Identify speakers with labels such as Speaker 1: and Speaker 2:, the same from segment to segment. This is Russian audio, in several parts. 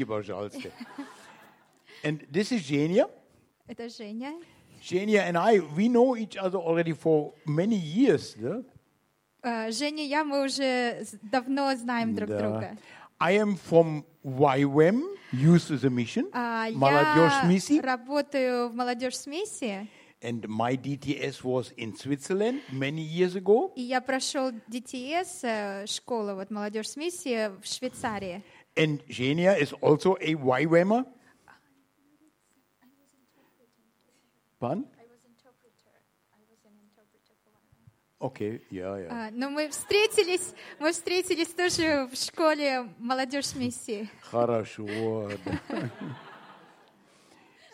Speaker 1: Спасибо, пожалуйста. And this is Genia.
Speaker 2: Это Женя.
Speaker 1: Genia and I, we know each other already for many years. Yeah?
Speaker 2: Э, Женя и я, мы уже с- давно знаем друг
Speaker 1: Да.
Speaker 2: друга.
Speaker 1: I am from YWAM, Youth as a Mission,
Speaker 2: А,
Speaker 1: Молодежь
Speaker 2: Я
Speaker 1: миссии.
Speaker 2: работаю в молодежь с миссией,
Speaker 1: And my DTS was in Switzerland many years ago.
Speaker 2: и я прошел DTS, э, школу вот молодежь с миссией в Швейцарии.
Speaker 1: And Genia is also a YWAMer. Pardon? Okay, yeah, yeah.
Speaker 2: А, Но мы встретились, мы встретились тоже в школе молодежь с миссией.
Speaker 1: Хорошо. да.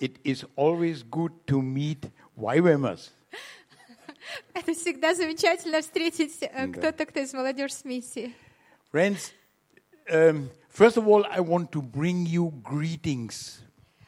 Speaker 1: It is always good to meet YWAMers.
Speaker 2: Это всегда замечательно встретить э,
Speaker 1: Да.
Speaker 2: кто-то, кто из молодежь с миссией.
Speaker 1: Friends, um, first of all, I want to bring you greetings.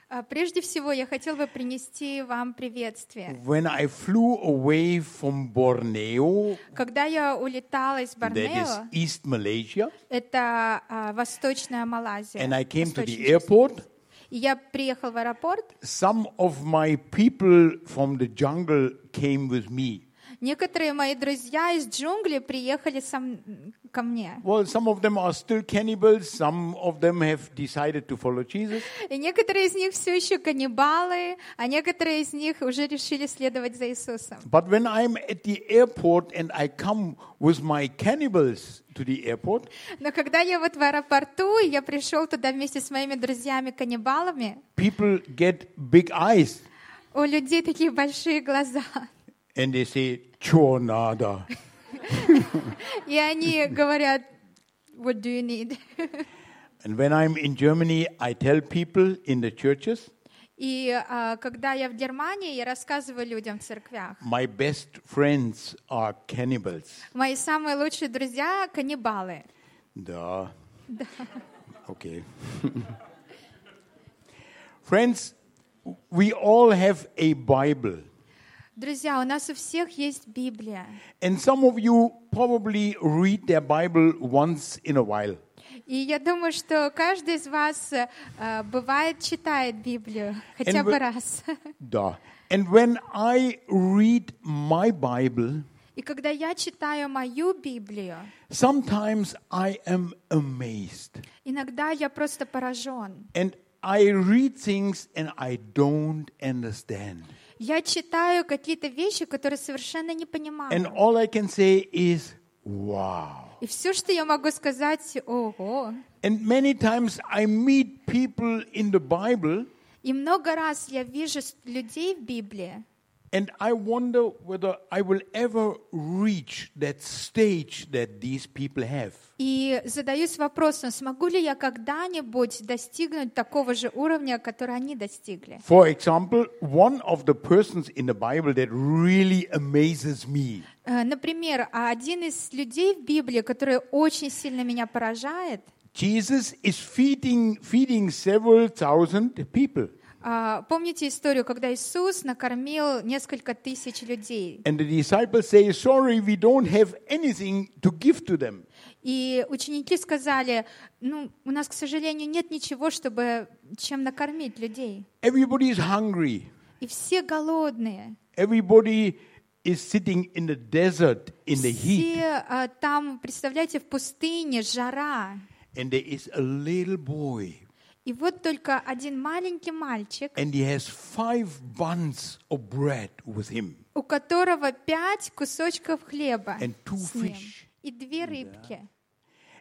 Speaker 2: А, Прежде всего, я хотел бы принести вам приветствие.
Speaker 1: When I flew away from Borneo,
Speaker 2: Когда я улетала из
Speaker 1: that is
Speaker 2: Борнео,
Speaker 1: East Malaysia,
Speaker 2: это а, Восточная Малайзия,
Speaker 1: and I came to the
Speaker 2: восточная часть.
Speaker 1: airport,
Speaker 2: и я приехал в аэропорт,
Speaker 1: some of my people from the jungle came with me.
Speaker 2: Некоторые мои друзья из джунглей приехали со м- ко мне.
Speaker 1: Well, some of them are still cannibals, some of them have decided to follow Jesus.
Speaker 2: И некоторые из них все еще каннибалы, а некоторые из них уже решили следовать за Иисусом.
Speaker 1: But when I'm at the airport and I come with my cannibals to the airport,
Speaker 2: Но когда я вот в аэропорту, и я пришел туда вместе с моими друзьями-каннибалами,
Speaker 1: people get big eyes
Speaker 2: у людей такие большие глаза.
Speaker 1: and they say, Chor nada.
Speaker 2: И они говорят, what do you need?
Speaker 1: And when I'm in Germany, I tell people in the churches,
Speaker 2: И а, когда я в Германии, я рассказываю людям в церквях.
Speaker 1: my best friends are cannibals.
Speaker 2: Мои самые лучшие друзья — каннибалы.
Speaker 1: Да. Okay. Friends, we all have a Bible.
Speaker 2: Друзья, у нас у всех есть Библия.
Speaker 1: And some of you probably read their Bible once in a while.
Speaker 2: И я думаю, что каждый из вас э, э, бывает читает Библию хотя
Speaker 1: And
Speaker 2: бы
Speaker 1: we-
Speaker 2: раз.
Speaker 1: Да. And when I read my Bible,
Speaker 2: И когда я читаю мою Библию,
Speaker 1: sometimes I am amazed.
Speaker 2: иногда я просто поражен.
Speaker 1: And I read things and I don't understand.
Speaker 2: Я читаю какие-то вещи, которые совершенно не
Speaker 1: And
Speaker 2: понимаю.
Speaker 1: all I can say is, wow.
Speaker 2: И все, что я могу сказать, ого.
Speaker 1: And many times I meet people in the Bible
Speaker 2: И много раз я вижу людей в Библии,
Speaker 1: and I wonder whether I will ever reach that stage that these people have.
Speaker 2: и задаюсь вопросом, смогу ли я когда-нибудь достигнуть такого же уровня, который они достигли.
Speaker 1: For example, one of the persons in the Bible that really amazes me
Speaker 2: Э, Например, а один из людей в Библии, который очень сильно меня поражает,
Speaker 1: Jesus is feeding, feeding several thousand people.
Speaker 2: А, помните историю, когда Иисус накормил несколько тысяч людей,
Speaker 1: And the disciples say, Sorry, we don't have anything to give to them.
Speaker 2: и ученики сказали, ну, у нас, к сожалению, нет ничего, чтобы чем накормить людей.
Speaker 1: Everybody is hungry.
Speaker 2: И все голодные.
Speaker 1: Everybody is sitting in the desert in the heat.
Speaker 2: Все а, там, представляете, в пустыне, жара.
Speaker 1: And there is a little boy.
Speaker 2: И вот только один маленький мальчик,
Speaker 1: And he has five buns of bread with him.
Speaker 2: у которого пять кусочков хлеба
Speaker 1: And two
Speaker 2: с ним
Speaker 1: fish.
Speaker 2: и две рыбки.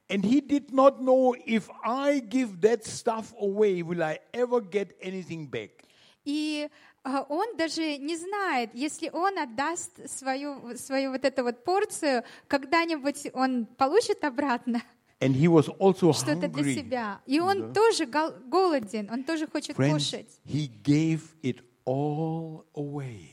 Speaker 1: And he did not know if I give that stuff away, will I ever get anything back?
Speaker 2: И а, он даже не знает, если он отдаст свою, свою вот эту вот порцию, когда-нибудь он получит обратно
Speaker 1: And he was also
Speaker 2: что-то для себя. И он тоже гол- голоден, он тоже хочет
Speaker 1: Friends,
Speaker 2: кушать.
Speaker 1: he gave it all away,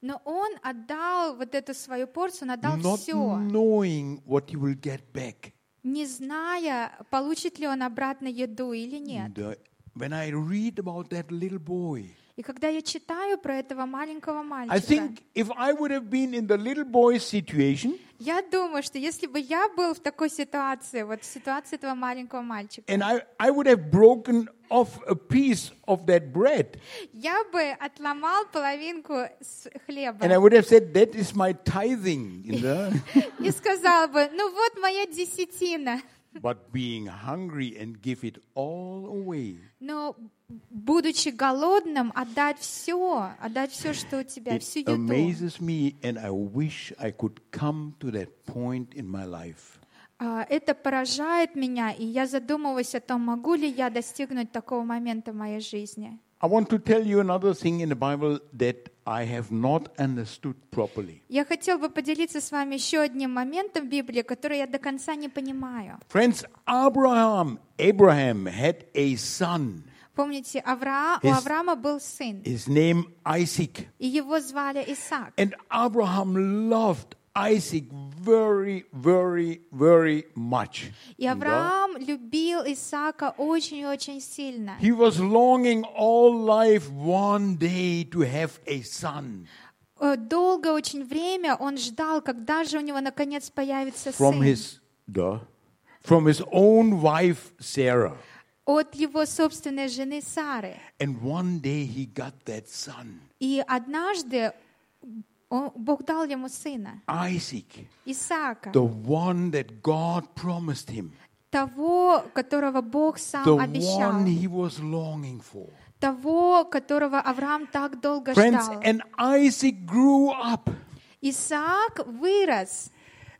Speaker 2: Но он отдал вот эту свою порцию, он отдал
Speaker 1: not
Speaker 2: все,
Speaker 1: knowing what he will get back.
Speaker 2: не зная, получит ли он обратно еду или нет.
Speaker 1: Uh, when I read about that little boy,
Speaker 2: И когда я читаю про этого маленького
Speaker 1: I
Speaker 2: мальчика,
Speaker 1: think if I would have been in the little boy's situation
Speaker 2: я думаю, что если бы я был в такой ситуации, вот в ситуации этого маленького мальчика,
Speaker 1: and I, I would have broken off a piece of that bread
Speaker 2: я бы отломал половинку с
Speaker 1: and I
Speaker 2: хлеба
Speaker 1: would have said, That is my tithing. You know?
Speaker 2: и сказал бы, ну вот моя десятина.
Speaker 1: but being hungry and give it all away.
Speaker 2: Но будучи голодным, отдать все, отдать все, что у тебя,
Speaker 1: It
Speaker 2: всю еду.
Speaker 1: amazes me, and I wish I could come to that point in my life.
Speaker 2: А, Это поражает меня, и я задумываюсь о том, могу ли я достигнуть такого момента в моей жизни.
Speaker 1: I want to tell you another thing in the Bible that I have not understood properly.
Speaker 2: Я хотел бы поделиться с вами еще одним моментом в Библии, который я до конца не понимаю.
Speaker 1: Friends, Abraham, Abraham had a son.
Speaker 2: Помните, Авра... у
Speaker 1: His-
Speaker 2: Авраама был сын,
Speaker 1: His name Isaac.
Speaker 2: и его звали Исаак.
Speaker 1: And Abraham loved Isaac very, very, very much.
Speaker 2: И Авраам любил Исаака очень-очень сильно.
Speaker 1: He was longing all life one day to have a son
Speaker 2: Э, Долго очень время он ждал, когда же у него наконец появится
Speaker 1: from
Speaker 2: сын.
Speaker 1: his duh, from his own wife Sarah.
Speaker 2: От его собственной жены Сары.
Speaker 1: And one day he got that son,
Speaker 2: И однажды он- Бог дал ему сына,
Speaker 1: Isaac,
Speaker 2: Исаака,
Speaker 1: the one that God promised him,
Speaker 2: того, которого Бог сам
Speaker 1: the
Speaker 2: обещал,
Speaker 1: one he was longing for.
Speaker 2: того, которого Авраам так долго
Speaker 1: Friends,
Speaker 2: ждал.
Speaker 1: and Isaac grew up.
Speaker 2: Исаак вырос.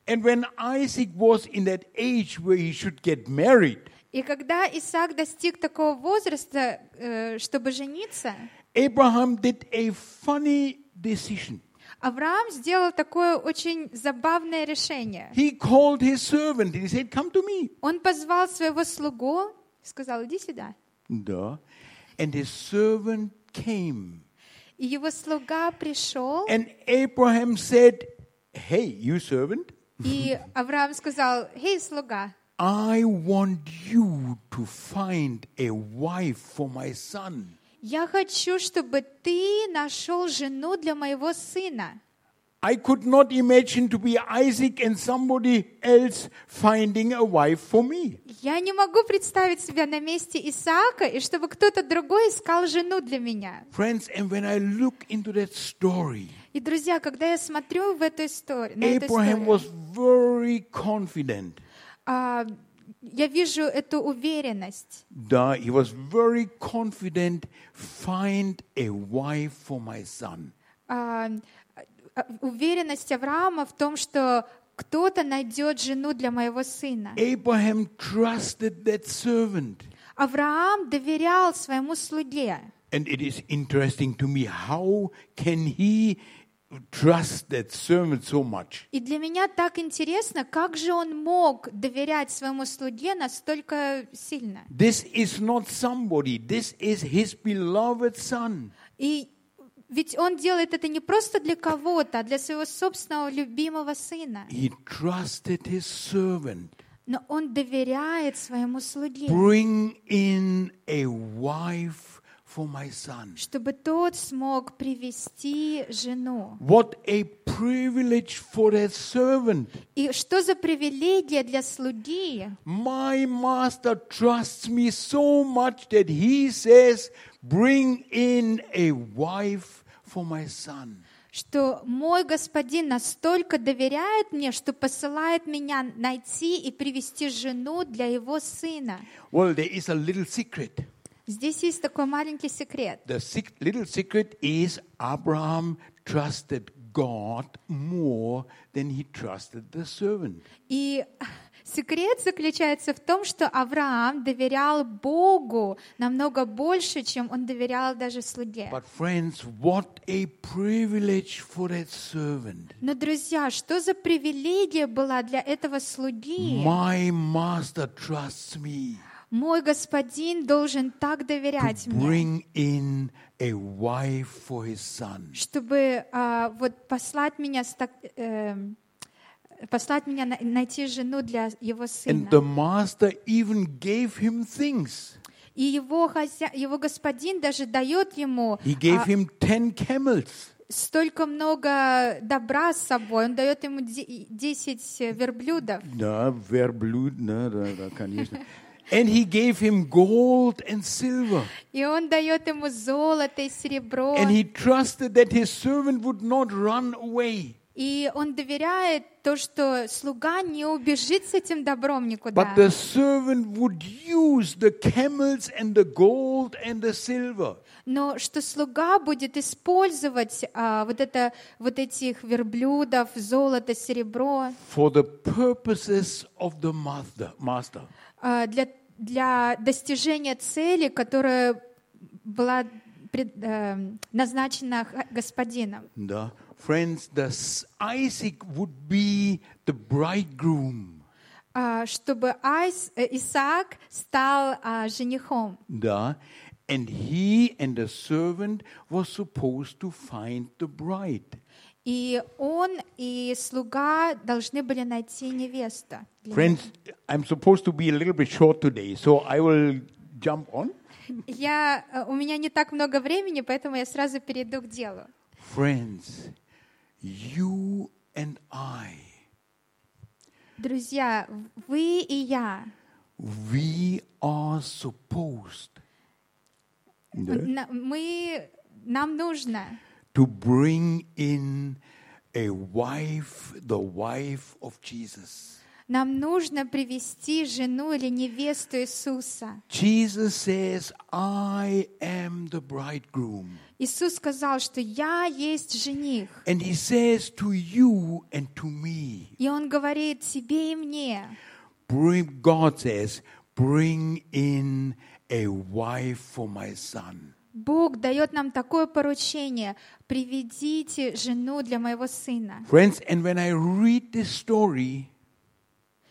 Speaker 1: And when Isaac was in that age where he should get married,
Speaker 2: И когда Исаак достиг такого возраста, э, чтобы жениться,
Speaker 1: Abraham did a funny decision.
Speaker 2: Авраам сделал такое очень забавное решение.
Speaker 1: He called his servant and he said, Come to me.
Speaker 2: Он позвал своего слугу, сказал, иди сюда.
Speaker 1: Duh. And his servant came.
Speaker 2: И его слуга пришел,
Speaker 1: And Abraham said, Hey, you servant,
Speaker 2: и Авраам сказал, «Эй, слуга,
Speaker 1: I want you to find a wife for my son.
Speaker 2: я хочу, чтобы ты нашел жену для моего сына».
Speaker 1: I could not imagine to be Isaac and somebody else finding a wife for me.
Speaker 2: Я не могу представить себя на месте Исаака, и чтобы кто-то другой искал жену для меня.
Speaker 1: Friends, and when I look into that story,
Speaker 2: И, друзья, когда я смотрю в эту историю, на эту
Speaker 1: Abraham
Speaker 2: историю,
Speaker 1: was very confident.
Speaker 2: А, я вижу эту уверенность.
Speaker 1: Da- He was very confident, find a wife for my son.
Speaker 2: а, а, уверенность Авраама в том, что кто-то найдет жену для моего сына.
Speaker 1: Abraham trusted that servant.
Speaker 2: Авраам доверял своему слуге.
Speaker 1: And it is interesting to me how can he trust that servant so much?
Speaker 2: И для меня так интересно, как же он мог доверять своему слуге настолько сильно.
Speaker 1: This is not somebody, this is his beloved son.
Speaker 2: И ведь он делает это не просто для кого-то, а для своего собственного любимого сына.
Speaker 1: He trusted his servant.
Speaker 2: Но он доверяет своему слуге,
Speaker 1: Bring in a wife for my son.
Speaker 2: чтобы тот смог привести жену.
Speaker 1: What a privilege for that servant.
Speaker 2: И что за привилегия для слуги?
Speaker 1: My master trusts me so much that he says, Bring in a wife for my son.
Speaker 2: что мой господин настолько доверяет мне, что посылает меня найти и привести жену для его сына.
Speaker 1: Well, there is a little secret.
Speaker 2: Здесь есть такой маленький секрет.
Speaker 1: The little secret is Abraham trusted God more than he trusted the servant.
Speaker 2: И секрет заключается в том, что Авраам доверял Богу намного больше, чем он доверял даже слуге.
Speaker 1: But, friends, what a privilege for that servant.
Speaker 2: Но, друзья, что за привилегия была для этого слуги?
Speaker 1: My master trusts me
Speaker 2: Мой господин должен так доверять мне.
Speaker 1: bring in a wife for his son.
Speaker 2: чтобы а, вот послать меня, с так- эм, послать меня на- найти жену для его
Speaker 1: And
Speaker 2: сына.
Speaker 1: the master even gave him things.
Speaker 2: И его, хозя... его господин даже дает ему
Speaker 1: He gave
Speaker 2: а,
Speaker 1: him 10 camels.
Speaker 2: столько много добра с собой. Он дает ему де- 10 верблюдов.
Speaker 1: Ne, da, da kann ich nicht. And he gave him gold and silver.
Speaker 2: И он дает ему золото и серебро.
Speaker 1: And he trusted that his servant would not run away.
Speaker 2: И он доверяет то, что слуга не убежит с этим добром никуда.
Speaker 1: But the servant would use the camels and the gold and the silver
Speaker 2: Но что слуга будет использовать а, вот, это, вот этих верблюдов, золото, серебро
Speaker 1: for the purposes of the master. master.
Speaker 2: а, для, для достижения цели, которая была э, назначена господином.
Speaker 1: The, friends, the Isaac would be the bridegroom.
Speaker 2: А, чтобы Айс, э, Исаак стал а, женихом.
Speaker 1: The, and he and the servant was supposed to find the bride.
Speaker 2: И он и слуга должны были найти невесту.
Speaker 1: Friends, I'm supposed to be a little bit short today, so I will jump on.
Speaker 2: Я, э, у меня не так много времени, поэтому я сразу перейду к делу.
Speaker 1: Friends, you and I,
Speaker 2: Друзья, вы и я,
Speaker 1: we are supposed
Speaker 2: на- мы, нам нужно
Speaker 1: to bring in a wife, the wife of Jesus.
Speaker 2: Нам нужно привести жену или невесту Иисуса.
Speaker 1: Jesus says, I am the bridegroom.
Speaker 2: Иисус сказал, что я есть жених.
Speaker 1: And he says to you and to me,
Speaker 2: И Он говорит тебе и мне.
Speaker 1: bring, God says, bring in a wife for my son.
Speaker 2: Бог дает нам такое поручение. Приведите жену для моего сына.
Speaker 1: Friends, and when I read this story,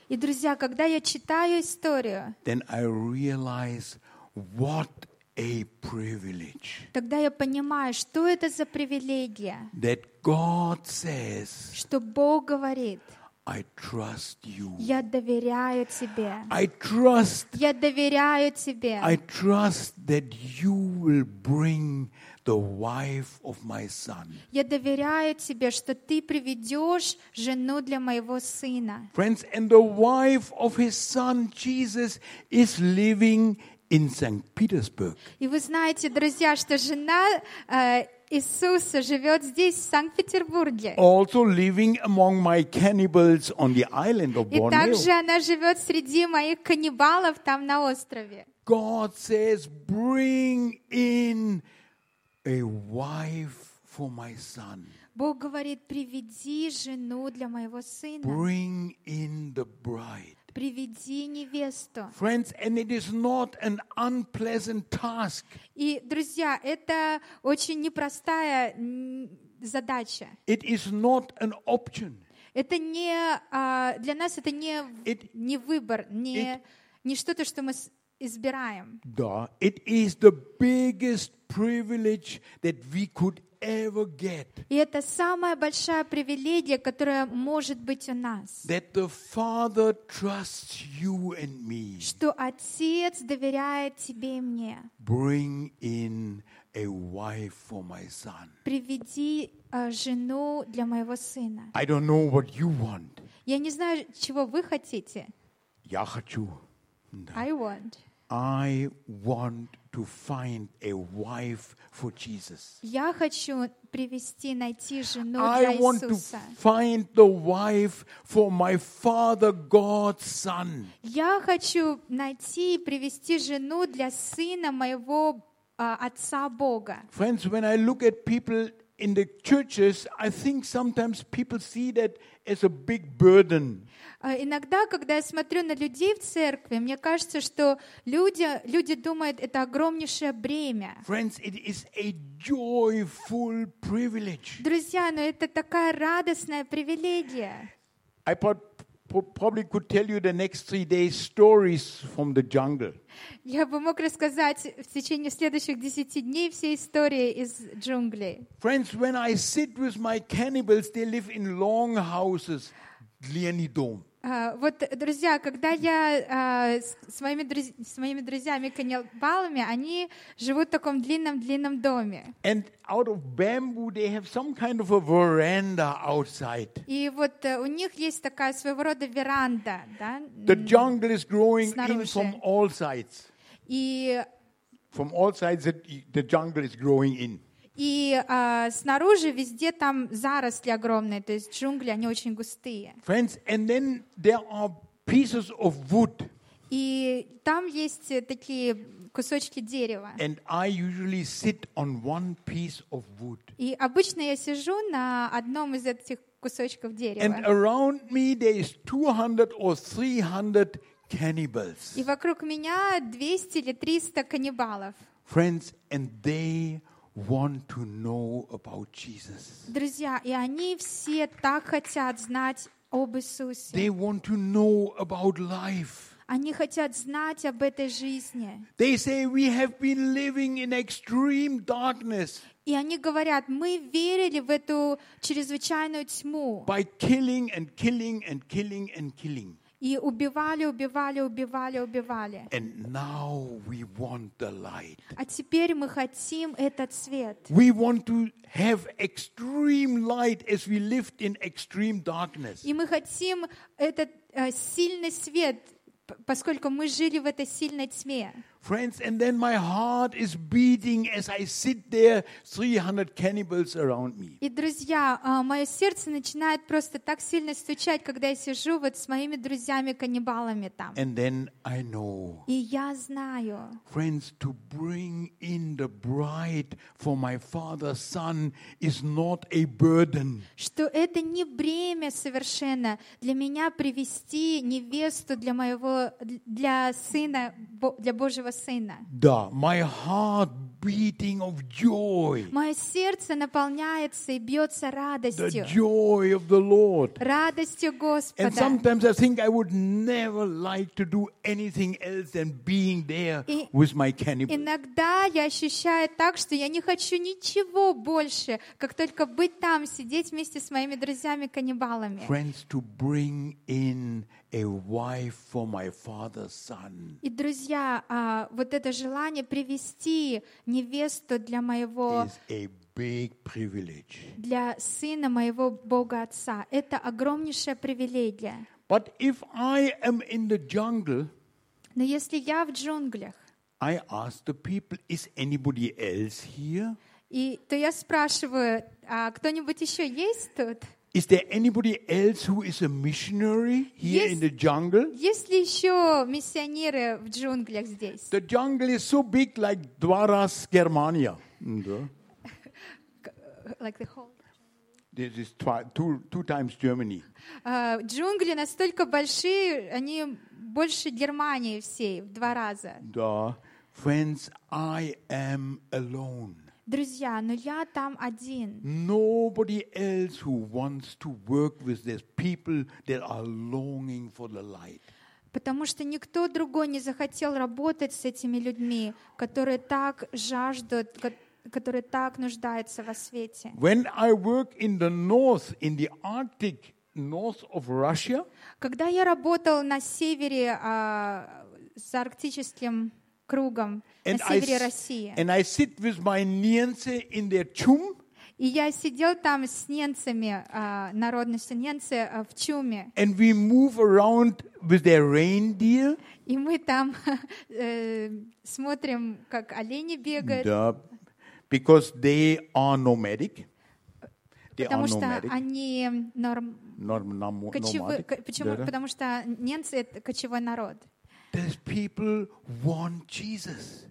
Speaker 2: И, друзья, когда я читаю историю,
Speaker 1: then I realize what a privilege
Speaker 2: тогда я понимаю, что это за привилегия,
Speaker 1: that God says,
Speaker 2: что Бог говорит,
Speaker 1: I trust you.
Speaker 2: я доверяю тебе.
Speaker 1: I trust,
Speaker 2: Я доверяю тебе.
Speaker 1: I trust that you will bring the wife of my son.
Speaker 2: Я доверяю тебе, что ты приведешь жену для моего сына.
Speaker 1: Friends, and the wife of his son Jesus is living in St. Petersburg.
Speaker 2: И вы знаете, друзья, что жена Иисуса живет здесь, в Санкт-Петербурге.
Speaker 1: Also living among my cannibals on the island of
Speaker 2: И также
Speaker 1: Borneo.
Speaker 2: она живет среди моих каннибалов там на острове.
Speaker 1: God says, bring in a wife for my son.
Speaker 2: Бог говорит, приведи жену для моего сына.
Speaker 1: Bring in the bride.
Speaker 2: Приведи невесту.
Speaker 1: Friends, and it is not an unpleasant task.
Speaker 2: И, друзья, это очень непростая задача.
Speaker 1: It is not an option.
Speaker 2: Это не а, для нас это не
Speaker 1: It-
Speaker 2: не выбор, не
Speaker 1: it-
Speaker 2: не что-то, что мы избираем.
Speaker 1: Duh. It is the biggest privilege that we could ever get.
Speaker 2: И это самая большая привилегия, которая может быть у нас.
Speaker 1: That the Father trusts you and me.
Speaker 2: Что Отец доверяет тебе и мне.
Speaker 1: Bring in a wife for my son.
Speaker 2: Приведи а, жену для моего сына.
Speaker 1: I don't know what you want.
Speaker 2: Я не знаю, чего вы хотите.
Speaker 1: Я хочу.
Speaker 2: I want.
Speaker 1: I want to find a wife for Jesus.
Speaker 2: Я хочу привести, найти жену
Speaker 1: I
Speaker 2: для
Speaker 1: want to
Speaker 2: Иисуса.
Speaker 1: find the wife for my Father God's Son.
Speaker 2: Я хочу найти и привести жену для сына моего а, отца Бога.
Speaker 1: Friends, when I look at people in the churches, I think sometimes people see that as a big burden.
Speaker 2: А, Иногда, когда я смотрю на людей в церкви, мне кажется, что люди, люди думают, это огромнейшее бремя.
Speaker 1: Friends, it is a joyful privilege.
Speaker 2: Друзья, но это такая радостная привилегия.
Speaker 1: I pro- probably could tell you the next three days stories from the jungle.
Speaker 2: Я бы мог рассказать в течение следующих десяти дней все истории из джунглей.
Speaker 1: Friends, when I sit with my cannibals, they live in long houses, Gliani Dome.
Speaker 2: А, Вот, друзья, когда я а, с, моими, друз- с моими друзьями каннибалами, они живут в таком длинном-длинном доме.
Speaker 1: And out of bamboo, they have some kind of a veranda outside.
Speaker 2: И вот э, у них есть такая своего рода веранда, да?
Speaker 1: The jungle is growing in from all sides.
Speaker 2: И,
Speaker 1: From all sides, the jungle is growing in.
Speaker 2: И а, снаружи везде там заросли огромные, то есть джунгли, они очень густые.
Speaker 1: Friends, and then there are pieces of wood.
Speaker 2: И там есть э, такие кусочки дерева.
Speaker 1: And I usually sit on one piece of wood.
Speaker 2: И обычно я сижу на одном из этих кусочков
Speaker 1: And
Speaker 2: дерева.
Speaker 1: around me, there is 200 or 300 cannibals.
Speaker 2: И вокруг меня 200 или 300 каннибалов.
Speaker 1: Friends, and they want to know about Jesus.
Speaker 2: Друзья, и они все так хотят знать об Иисусе.
Speaker 1: They want to know about life.
Speaker 2: Они хотят знать об этой жизни.
Speaker 1: They say, We have been living in extreme darkness
Speaker 2: И они говорят, мы верили в эту чрезвычайную тьму.
Speaker 1: by killing and killing and killing and killing.
Speaker 2: И убивали, убивали, убивали, убивали.
Speaker 1: And now we want the light.
Speaker 2: А теперь мы хотим этот свет.
Speaker 1: We want to have extreme light as we lived in extreme darkness.
Speaker 2: И мы хотим этот э, сильный свет, поскольку мы жили в этой сильной тьме.
Speaker 1: Friends, and then my heart is beating as I sit there, 300 cannibals around me.
Speaker 2: И, друзья, а, мое сердце начинает просто так сильно стучать, когда я сижу вот с моими друзьями-каннибалами там.
Speaker 1: And then I know,
Speaker 2: И я знаю,
Speaker 1: friends, to bring in the bride for my father's son is not a burden.
Speaker 2: что это не бремя совершенно для меня привести невесту для моего, для сына, для Божьего сына.
Speaker 1: Да, my heart beating of joy,
Speaker 2: Мое сердце наполняется и бьется
Speaker 1: the
Speaker 2: радостью,
Speaker 1: joy of the Lord.
Speaker 2: радостью
Speaker 1: And
Speaker 2: Господа.
Speaker 1: sometimes I think I would never like to do anything else than being there
Speaker 2: И-
Speaker 1: with my cannibal.
Speaker 2: Иногда я ощущаю так, что я не хочу ничего больше, как только быть там, сидеть вместе с моими друзьями-каннибалами.
Speaker 1: Friends, to bring in a wife for my father's son
Speaker 2: И, друзья, а, вот это желание привести невесту для моего,
Speaker 1: big privilege.
Speaker 2: для сына моего Бога Отца, это огромнейшая привилегия.
Speaker 1: But if I am in the jungle,
Speaker 2: Но если я в джунглях,
Speaker 1: I ask the people, is anybody else here?
Speaker 2: и, то я спрашиваю, а кто-нибудь еще есть тут?
Speaker 1: Is there anybody else who is a missionary here
Speaker 2: Yes.
Speaker 1: in the jungle?
Speaker 2: Есть ли еще миссионеры в джунглях здесь?
Speaker 1: The jungle is so big like Dwaras, Germania. Да.
Speaker 2: Like the whole-
Speaker 1: This is twi- two, two times Germany.
Speaker 2: А, Джунгли настолько большие, они больше Германии всей в два раза.
Speaker 1: Да. Friends, I am alone.
Speaker 2: Друзья, но я там один.
Speaker 1: Nobody else who wants to work with these people that are longing for the light.
Speaker 2: Потому что никто другой не захотел работать с этими людьми, которые так жаждут, ко- которые так нуждаются во свете.
Speaker 1: When I work in the north, in the Arctic north of Russia,
Speaker 2: Когда я работал на севере а, с арктическим кругом, на
Speaker 1: and I,
Speaker 2: севере
Speaker 1: s-
Speaker 2: России,
Speaker 1: and I sit with my in their chum,
Speaker 2: и я сидел там с немцами, а, народностью немцы а, в Чуме,
Speaker 1: and we move around with their reindeer.
Speaker 2: и мы там э, смотрим, как олени бегают,
Speaker 1: Да. Because they are nomadic. They are
Speaker 2: потому что
Speaker 1: nomadic.
Speaker 2: они норм,
Speaker 1: Norm- nom-
Speaker 2: кочевы- почему?
Speaker 1: Да-да.
Speaker 2: Потому что немцы это кочевой народ.
Speaker 1: These people want Jesus.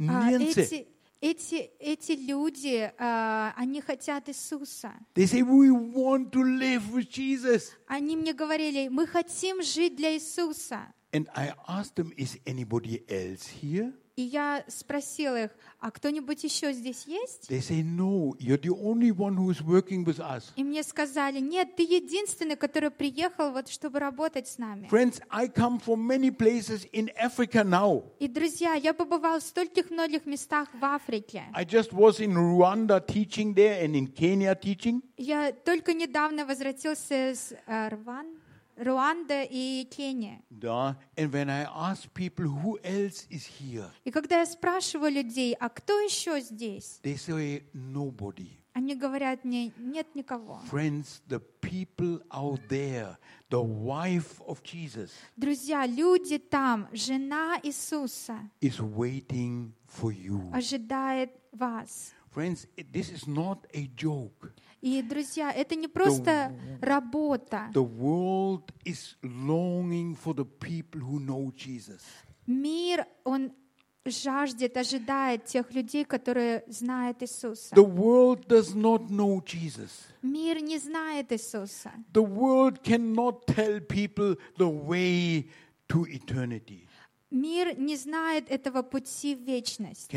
Speaker 2: А,
Speaker 1: Niense.
Speaker 2: эти, эти, эти люди, а, они хотят Иисуса.
Speaker 1: They say, we want to live with Jesus.
Speaker 2: Они мне говорили, мы хотим жить для Иисуса.
Speaker 1: And I asked them, is anybody else here?
Speaker 2: И я спросила их, а кто-нибудь еще здесь есть?
Speaker 1: They say, no, you're the only one who is working with us.
Speaker 2: И мне сказали, нет, ты единственный, который приехал, вот, чтобы работать с нами.
Speaker 1: Friends, I come from many places in Africa now.
Speaker 2: И, друзья, я побывал в стольких многих местах в Африке.
Speaker 1: I just was in Rwanda teaching there and in Kenya teaching.
Speaker 2: Я только недавно возвратился с э, Рван, Руанда и Кения.
Speaker 1: Da, and when I ask people who else is here,
Speaker 2: И когда я спрашиваю людей, а кто еще здесь?
Speaker 1: they say nobody.
Speaker 2: Они говорят мне, нет никого.
Speaker 1: Friends, the people out there, the wife of Jesus
Speaker 2: Друзья, люди там, жена Иисуса
Speaker 1: is waiting for you.
Speaker 2: ожидает вас.
Speaker 1: Friends, this is not a joke.
Speaker 2: И, друзья, это не просто работа.
Speaker 1: The world is longing for the people who know Jesus.
Speaker 2: Мир, он жаждет, ожидает тех людей, которые знают Иисуса.
Speaker 1: The world does not know Jesus.
Speaker 2: Мир не знает Иисуса.
Speaker 1: The world cannot tell people the way to eternity,
Speaker 2: Мир не знает этого пути в вечность.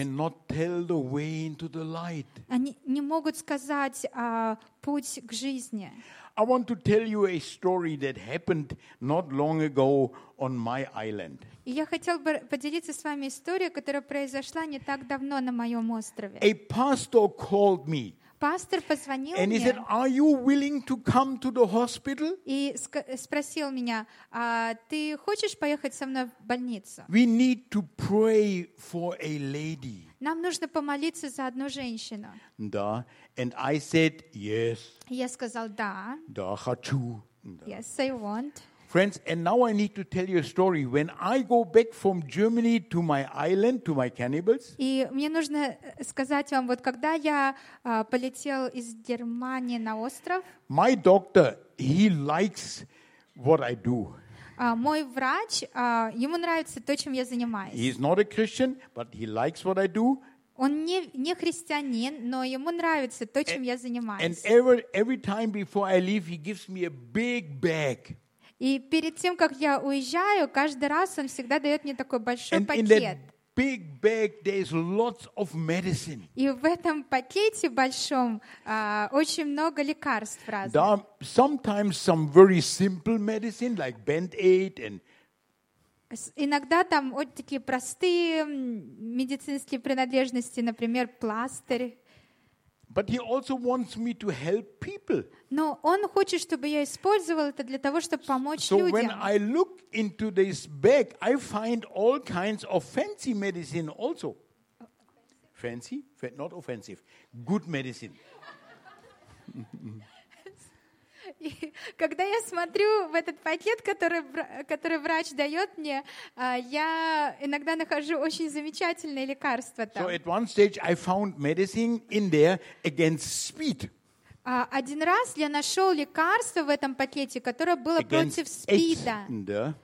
Speaker 2: Они не могут сказать а, путь к жизни.
Speaker 1: I want to tell you a story that happened not long ago on my island.
Speaker 2: И я хотел бы поделиться с вами историей, которая произошла не так давно на моем острове.
Speaker 1: A pastor called me
Speaker 2: Пастор позвонил
Speaker 1: and he
Speaker 2: мне
Speaker 1: said, Are you willing to come to the hospital?
Speaker 2: и спросил меня, а ты хочешь поехать со мной в больницу?
Speaker 1: We need to pray for a lady.
Speaker 2: Нам нужно помолиться за одну женщину.
Speaker 1: Da. And I said, Yes,
Speaker 2: Я сказал, да,
Speaker 1: da, хочу. Da.
Speaker 2: yes, I want.
Speaker 1: Friends, and now I need to tell you a story. When I go back from Germany to my island, to my cannibals,
Speaker 2: И мне нужно э, сказать вам, вот когда я а, полетел из Германии на остров,
Speaker 1: my doctor, he likes what I do.
Speaker 2: а, мой врач, а, ему нравится то, чем я занимаюсь.
Speaker 1: He's not a Christian, but he likes what I do.
Speaker 2: Он не, не христианин, но ему нравится то, чем я
Speaker 1: And
Speaker 2: занимаюсь.
Speaker 1: every, every time before I leave, he gives me a big bag.
Speaker 2: И перед тем, как я уезжаю, каждый раз он всегда дает мне такой большой
Speaker 1: And
Speaker 2: пакет.
Speaker 1: big bag, there's lots of medicine.
Speaker 2: И в этом пакете большом а, очень много лекарств разных.
Speaker 1: There are sometimes some very simple medicine like Band-Aid and
Speaker 2: Иногда там вот такие простые медицинские принадлежности, например, пластырь.
Speaker 1: but he also wants me to help people.
Speaker 2: Но он хочет, чтобы я использовал это для того, чтобы помочь
Speaker 1: So when
Speaker 2: людям.
Speaker 1: I look into this bag, I find all kinds of fancy medicine also. Fancy? Fa- Not offensive. Good medicine.
Speaker 2: И когда я смотрю в этот пакет, который, который врач дает мне, а, я иногда нахожу очень замечательные лекарства
Speaker 1: So
Speaker 2: там.
Speaker 1: at one stage, I found medicine in there against speed,
Speaker 2: А, Один раз я нашел лекарство в этом пакете, которое было против
Speaker 1: against.
Speaker 2: СПИДа.
Speaker 1: Да.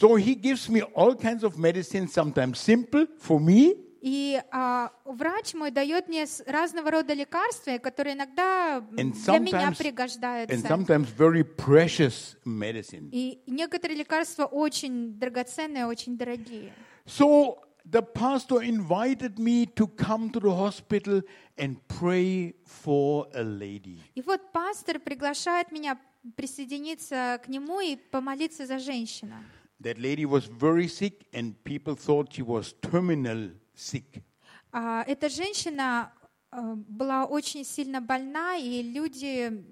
Speaker 1: So he gives me all kinds of medicine, sometimes simple for me,
Speaker 2: И а, врач мой дает мне разного рода лекарства, которые иногда для меня
Speaker 1: and
Speaker 2: пригождаются.
Speaker 1: sometimes very precious medicine.
Speaker 2: И некоторые лекарства очень драгоценные, очень дорогие.
Speaker 1: So the pastor invited me to come to the hospital and pray for a lady.
Speaker 2: И вот пастор приглашает меня присоединиться к нему и помолиться за женщину.
Speaker 1: That lady was very sick, and people thought she was terminal sick.
Speaker 2: А, Эта женщина э, была очень сильно больна, и люди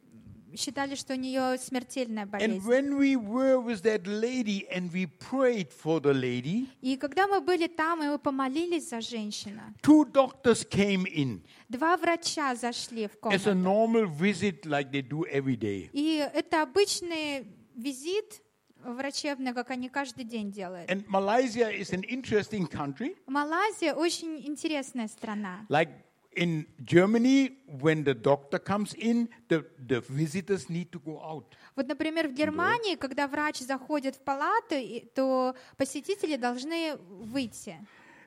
Speaker 2: считали, что у нее смертельная
Speaker 1: And
Speaker 2: болезнь.
Speaker 1: when we were with that lady and we prayed for the lady,
Speaker 2: И когда мы были там, и мы помолились за женщину,
Speaker 1: two doctors came in
Speaker 2: два врача зашли в
Speaker 1: as a
Speaker 2: комнату.
Speaker 1: normal visit, like they do every day.
Speaker 2: И это обычный визит врачебный, как они каждый день делают.
Speaker 1: And Malaysia is an interesting country.
Speaker 2: Малайзия очень интересная страна.
Speaker 1: Like in Germany, when the doctor comes in, the, the visitors need to go out.
Speaker 2: Вот, например, в Германии, когда врач заходит в палату, то посетители должны выйти.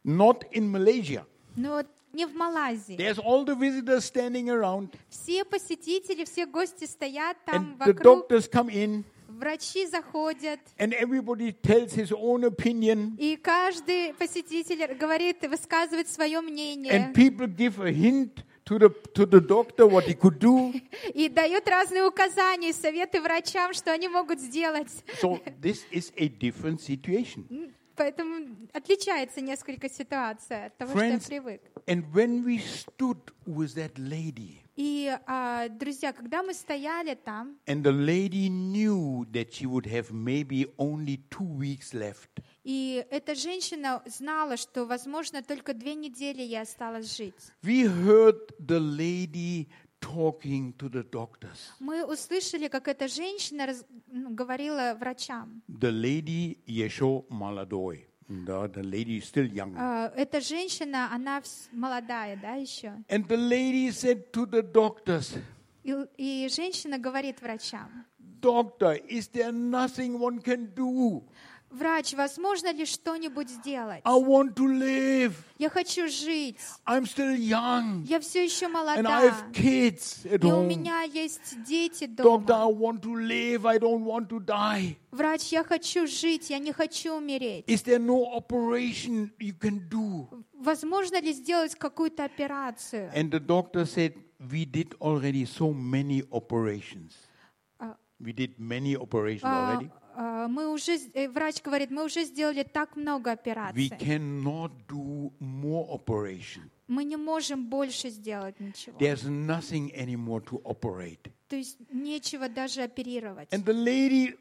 Speaker 1: Not in Malaysia.
Speaker 2: Но не в Малайзии.
Speaker 1: There's all the visitors standing around,
Speaker 2: Все посетители, все гости стоят
Speaker 1: and
Speaker 2: там
Speaker 1: the
Speaker 2: вокруг,
Speaker 1: doctors come in,
Speaker 2: врачи заходят,
Speaker 1: and everybody tells his own opinion,
Speaker 2: и каждый посетитель говорит, высказывает свое мнение,
Speaker 1: and people give a hint to the to the doctor what he could do.
Speaker 2: и дает разные указания, советы врачам, что они могут сделать.
Speaker 1: So this is a different situation.
Speaker 2: Поэтому отличается несколько ситуация от того, что я
Speaker 1: Friends,
Speaker 2: привык.
Speaker 1: And when we stood with that lady,
Speaker 2: И, а, друзья, когда мы стояли там,
Speaker 1: And the lady knew that she would have maybe only two weeks left.
Speaker 2: и эта женщина знала, что, возможно, только две недели ей осталось жить.
Speaker 1: We heard the lady talking to the doctors.
Speaker 2: Мы услышали, как эта женщина раз- ну, говорила врачам.
Speaker 1: The lady Yesho Maladoy. The, the lady is still young.
Speaker 2: А, Эта женщина, она молодая, да, еще.
Speaker 1: And the lady said to the doctors,
Speaker 2: И, и женщина говорит врачам,
Speaker 1: Doctor, is there nothing one can do?
Speaker 2: Врач, возможно ли что-нибудь сделать?
Speaker 1: I want to live.
Speaker 2: Я хочу жить.
Speaker 1: I'm still young.
Speaker 2: Я все еще
Speaker 1: And I
Speaker 2: молода.
Speaker 1: have kids at
Speaker 2: И у
Speaker 1: home.
Speaker 2: меня есть дети
Speaker 1: Doctor, I
Speaker 2: дома.
Speaker 1: want to live. I don't want to die.
Speaker 2: Врач, я хочу жить, я не хочу умереть.
Speaker 1: Is there no operation you can do?
Speaker 2: Возможно ли сделать какую-то операцию?
Speaker 1: And the doctor said, We did already so many operations. We did many operations
Speaker 2: а,
Speaker 1: already.
Speaker 2: а, Мы уже, э, врач говорит, мы уже сделали так много
Speaker 1: We
Speaker 2: операций.
Speaker 1: cannot do more operation.
Speaker 2: Мы не можем больше сделать ничего.
Speaker 1: There's nothing anymore to operate.
Speaker 2: То есть нечего даже оперировать.
Speaker 1: And the lady,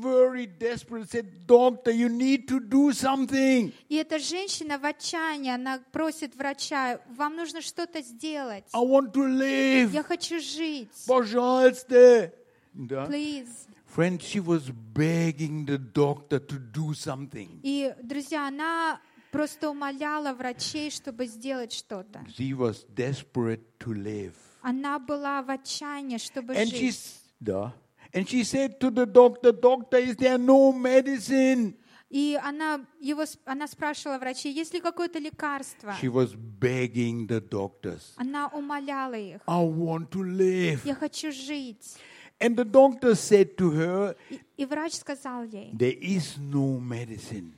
Speaker 1: very desperate, said, Doctor, you need to do something.
Speaker 2: И эта женщина в отчаянии, она просит врача, вам нужно что-то сделать.
Speaker 1: I want to live.
Speaker 2: Я хочу жить.
Speaker 1: Пожалуйста. Да.
Speaker 2: Please.
Speaker 1: Friend, she was begging the doctor to do something.
Speaker 2: И, друзья, она просто умоляла врачей, чтобы сделать что-то.
Speaker 1: She was desperate to live.
Speaker 2: Она была в отчаянии, чтобы
Speaker 1: And she,
Speaker 2: жить.
Speaker 1: s- да. and she said to the doctor, Doctor, is there no medicine?
Speaker 2: И она, его, она спрашивала врачей, есть ли какое-то лекарство?
Speaker 1: She was begging the doctors,
Speaker 2: Она умоляла их.
Speaker 1: I want to live.
Speaker 2: Я хочу жить.
Speaker 1: And the doctor said to her,
Speaker 2: И, и врач сказал ей,
Speaker 1: There is no medicine.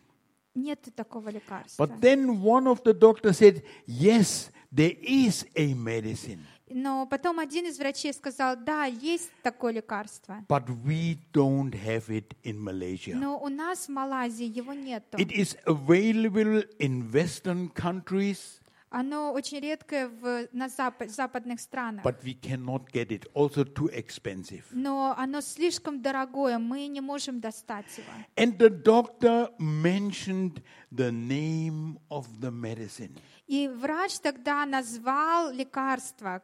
Speaker 2: нет такого лекарства.
Speaker 1: But then one of the doctors said, Yes, there is a medicine,
Speaker 2: Но потом один из врачей сказал, да, есть такое лекарство.
Speaker 1: but we don't have it in Malaysia.
Speaker 2: Но у нас в Малайзии его нету.
Speaker 1: It is available in Western countries,
Speaker 2: Оно очень редкое в, на запад- западных странах.
Speaker 1: but we cannot get it. Also, too expensive.
Speaker 2: Но оно слишком дорогое, мы не можем достать его.
Speaker 1: And the doctor mentioned the name of the medicine.
Speaker 2: И врач тогда назвал лекарство.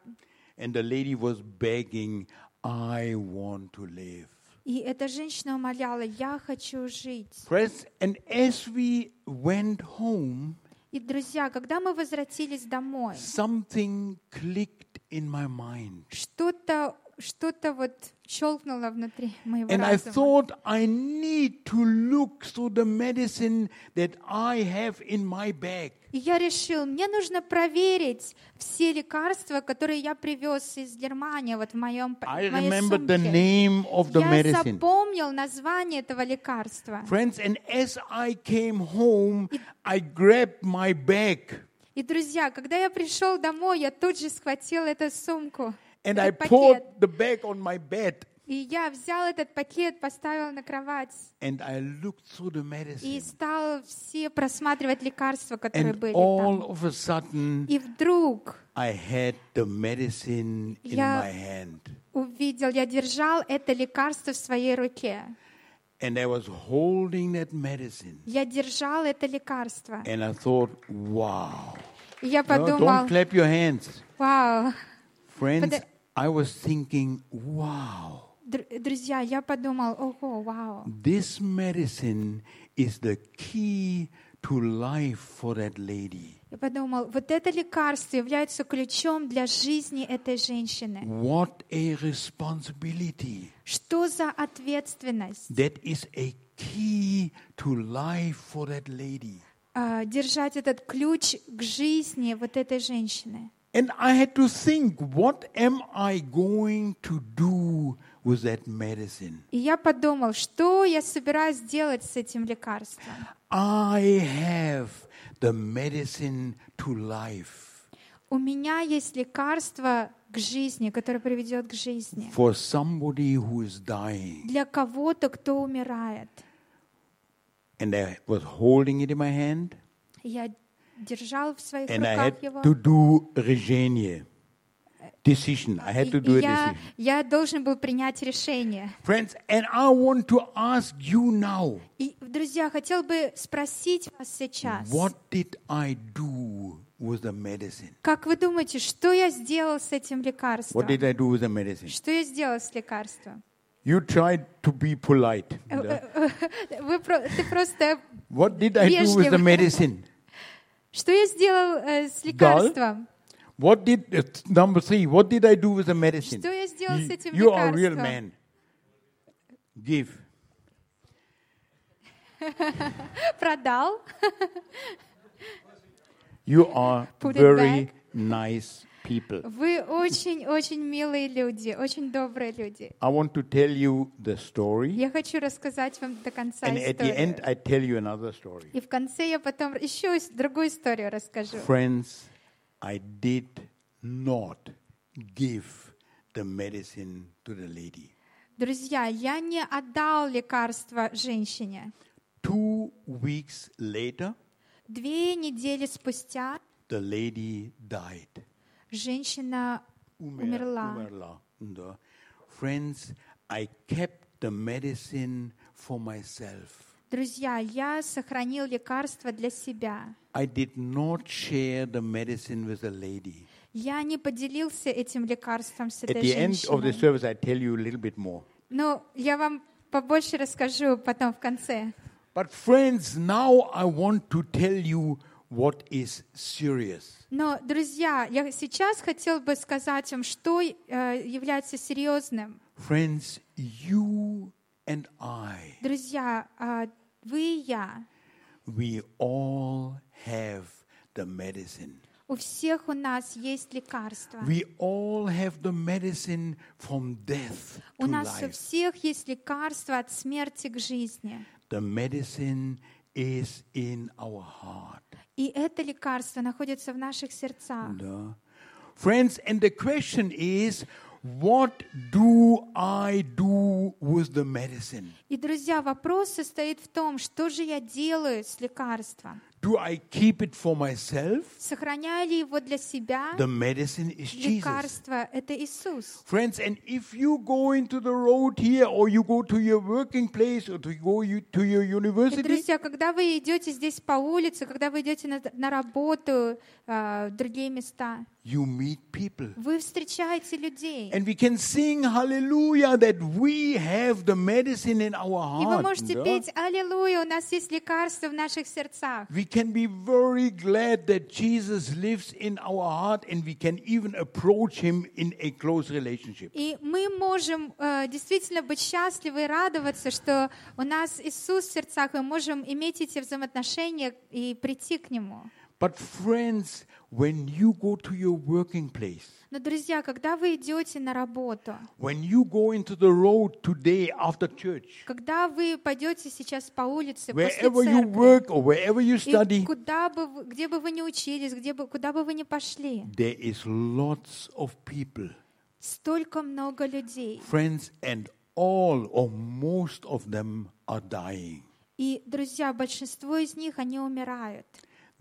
Speaker 1: And the lady was begging, I want to live.
Speaker 2: И эта женщина умоляла, я хочу жить.
Speaker 1: Friends, and as we went home,
Speaker 2: И, друзья, когда мы возвратились домой,
Speaker 1: something clicked in my mind.
Speaker 2: что-то что-то вот щелкнуло внутри моего
Speaker 1: And I
Speaker 2: разума.
Speaker 1: thought, I need to look through the medicine that I have in my bag.
Speaker 2: И я решил, мне нужно проверить все лекарства, которые я привез из Германии, вот в моем
Speaker 1: I
Speaker 2: моей
Speaker 1: remembered the
Speaker 2: сумке.
Speaker 1: name of the
Speaker 2: Я
Speaker 1: medicine.
Speaker 2: запомнил название этого лекарства.
Speaker 1: Friends, and as I came home, I grabbed my bag
Speaker 2: И, друзья, когда я пришел домой, я тут же схватил эту сумку,
Speaker 1: and I poured
Speaker 2: пакет.
Speaker 1: the bag on my bed
Speaker 2: И я взял этот пакет, поставил на кровать
Speaker 1: and I looked through the
Speaker 2: и
Speaker 1: medicine.
Speaker 2: стал все просматривать лекарства, которые
Speaker 1: And
Speaker 2: были
Speaker 1: all
Speaker 2: там.
Speaker 1: of a sudden,
Speaker 2: И вдруг
Speaker 1: I had the medicine in
Speaker 2: Я-
Speaker 1: my hand.
Speaker 2: увидел, я держал это лекарство в своей руке.
Speaker 1: And I was holding that medicine.
Speaker 2: Я держал это лекарство.
Speaker 1: And I thought, wow.
Speaker 2: И я
Speaker 1: No,
Speaker 2: подумал,
Speaker 1: don't clap your hands.
Speaker 2: вау.
Speaker 1: Friends,
Speaker 2: the-
Speaker 1: I was thinking, wow.
Speaker 2: Др- Друзья, я подумал, ого, вау.
Speaker 1: This medicine is the key to life for that lady.
Speaker 2: Я подумал, вот это лекарство является ключом для жизни этой женщины.
Speaker 1: What a responsibility.
Speaker 2: Что за ответственность
Speaker 1: That is a key to life for that lady.
Speaker 2: а, держать этот ключ к жизни вот этой женщины.
Speaker 1: And I had to think, what am I going to do with that medicine?
Speaker 2: И я подумал, что я собираюсь делать с этим лекарством.
Speaker 1: I have the medicine to life
Speaker 2: У меня есть лекарство к жизни, которое приведет к жизни.
Speaker 1: for somebody who is dying.
Speaker 2: Для кого-то, кто умирает.
Speaker 1: And I was holding it in my hand,
Speaker 2: Я держал в своих
Speaker 1: and I
Speaker 2: руках
Speaker 1: had
Speaker 2: его.
Speaker 1: to do Regenie. decision. I had to do a
Speaker 2: я,
Speaker 1: decision.
Speaker 2: я должен был принять решение.
Speaker 1: Friends, and I want to ask you now,
Speaker 2: И, друзья, хотел бы спросить вас сейчас.
Speaker 1: what did I do with the medicine?
Speaker 2: Как вы думаете, что я сделал с этим
Speaker 1: What
Speaker 2: лекарством?
Speaker 1: did I do with the medicine?
Speaker 2: Что я сделал с лекарством?
Speaker 1: You tried to be polite.
Speaker 2: Вы, ты просто...
Speaker 1: What did I do with the medicine?
Speaker 2: Что я сделал э, с лекарством?
Speaker 1: What did uh, number three? What did I do with the medicine?
Speaker 2: Что я сделал с
Speaker 1: You,
Speaker 2: этим
Speaker 1: you are a real
Speaker 2: лекарством?
Speaker 1: man. Give.
Speaker 2: Продал.
Speaker 1: You are
Speaker 2: Put it
Speaker 1: very
Speaker 2: back.
Speaker 1: nice people.
Speaker 2: Вы очень-очень милые люди, очень добрые люди.
Speaker 1: I want to tell you the story,
Speaker 2: Я хочу рассказать вам до конца
Speaker 1: and at the end,
Speaker 2: историю.
Speaker 1: I tell you another story.
Speaker 2: И в конце я потом еще другую историю расскажу.
Speaker 1: Friends, I did not give the medicine to the lady.
Speaker 2: Друзья, я не отдал лекарство женщине.
Speaker 1: Two weeks later,
Speaker 2: Две недели спустя
Speaker 1: the lady died.
Speaker 2: Женщина
Speaker 1: Umer-
Speaker 2: умерла.
Speaker 1: Umerla. Да. Friends, I kept the medicine for myself.
Speaker 2: Друзья, я сохранил лекарство для себя.
Speaker 1: I did not share the medicine with the lady.
Speaker 2: Я не поделился этим лекарством с
Speaker 1: At
Speaker 2: этой
Speaker 1: the end of the
Speaker 2: женщиной.
Speaker 1: service, I tell you a little bit more.
Speaker 2: Но я вам побольше расскажу потом в конце.
Speaker 1: But friends, now I want to tell you what is serious.
Speaker 2: Но, друзья, я сейчас хотел бы сказать вам, что э, является серьезным.
Speaker 1: Friends, you and I,
Speaker 2: Друзья, а, вы и я,
Speaker 1: we all have the medicine.
Speaker 2: у всех у нас есть лекарство.
Speaker 1: We all have the medicine from death
Speaker 2: У
Speaker 1: to
Speaker 2: нас у
Speaker 1: life.
Speaker 2: всех есть лекарство от смерти к жизни.
Speaker 1: The medicine is in our heart.
Speaker 2: И это лекарство находится в наших сердцах.
Speaker 1: Да. Friends, and the question is, what do I do with the medicine?
Speaker 2: И, друзья, вопрос состоит в том, что же я делаю с лекарством.
Speaker 1: Do I keep it for myself?
Speaker 2: Сохраняю ли его для себя?
Speaker 1: The medicine is Jesus.
Speaker 2: Лекарство — это Иисус.
Speaker 1: Friends, and if you go into the road here, or you go to your working place, or to go to your
Speaker 2: И,
Speaker 1: university,
Speaker 2: друзья, когда вы идете здесь по улице, когда вы идете на, на работу, а, в другие места,
Speaker 1: you meet people.
Speaker 2: вы встречаете людей.
Speaker 1: And we can sing hallelujah that we have the medicine in our
Speaker 2: И вы
Speaker 1: heart.
Speaker 2: можете петь «Аллилуйя, у нас есть лекарство в наших сердцах».
Speaker 1: We can be very glad that Jesus lives in our heart and we can even approach him in a close relationship.
Speaker 2: И мы можем э, действительно быть счастливы и радоваться, что у нас Иисус в сердцах, и можем иметь эти взаимоотношения и прийти к Нему.
Speaker 1: But friends, when you go to your working place,
Speaker 2: Но, друзья, когда вы идете на работу,
Speaker 1: when you go into the road today after church,
Speaker 2: когда вы пойдете сейчас по улице после
Speaker 1: wherever you
Speaker 2: церкви,
Speaker 1: work or wherever you
Speaker 2: и
Speaker 1: study,
Speaker 2: куда бы, вы- где бы вы ни учились, где бы, куда бы вы ни пошли,
Speaker 1: there is lots of people,
Speaker 2: столько много людей.
Speaker 1: friends, and all or most of them are dying.
Speaker 2: И, друзья, большинство из них, они умирают.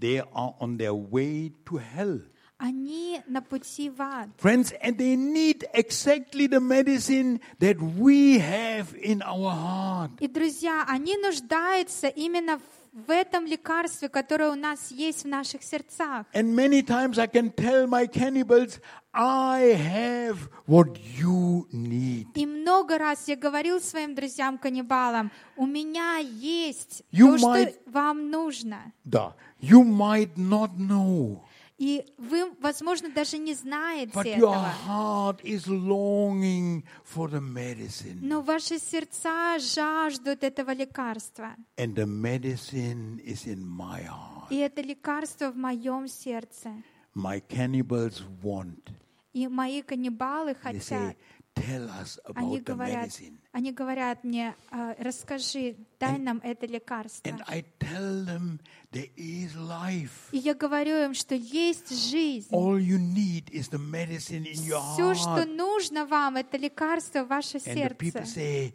Speaker 1: They are on their way to hell.
Speaker 2: Они на пути в ад.
Speaker 1: Friends, and they need exactly the medicine that we have in our heart.
Speaker 2: И, друзья, они нуждаются именно в в этом лекарстве, которое у нас есть в наших сердцах.
Speaker 1: And many times I can tell my cannibals, I have what you need.
Speaker 2: И много раз я говорил своим друзьям-каннибалам, у меня есть
Speaker 1: You
Speaker 2: то,
Speaker 1: might-
Speaker 2: что вам нужно.
Speaker 1: Да. You might not know,
Speaker 2: И вы, возможно, даже не знаете
Speaker 1: but your
Speaker 2: этого.
Speaker 1: heart is longing for the medicine.
Speaker 2: Но ваши сердца жаждут этого лекарства.
Speaker 1: And the medicine is in my heart.
Speaker 2: И это лекарство в моем сердце.
Speaker 1: My cannibals want.
Speaker 2: И мои каннибалы
Speaker 1: They say,
Speaker 2: хотят.
Speaker 1: tell us
Speaker 2: Они
Speaker 1: about the
Speaker 2: говорят,
Speaker 1: medicine.
Speaker 2: они говорят мне, «А, расскажи, дай нам это лекарство.
Speaker 1: And I tell them there is life.
Speaker 2: И я говорю им, что есть жизнь.
Speaker 1: All you need is the medicine in your
Speaker 2: Все, что
Speaker 1: heart.
Speaker 2: нужно вам, это лекарство в ваше
Speaker 1: And the people
Speaker 2: сердце.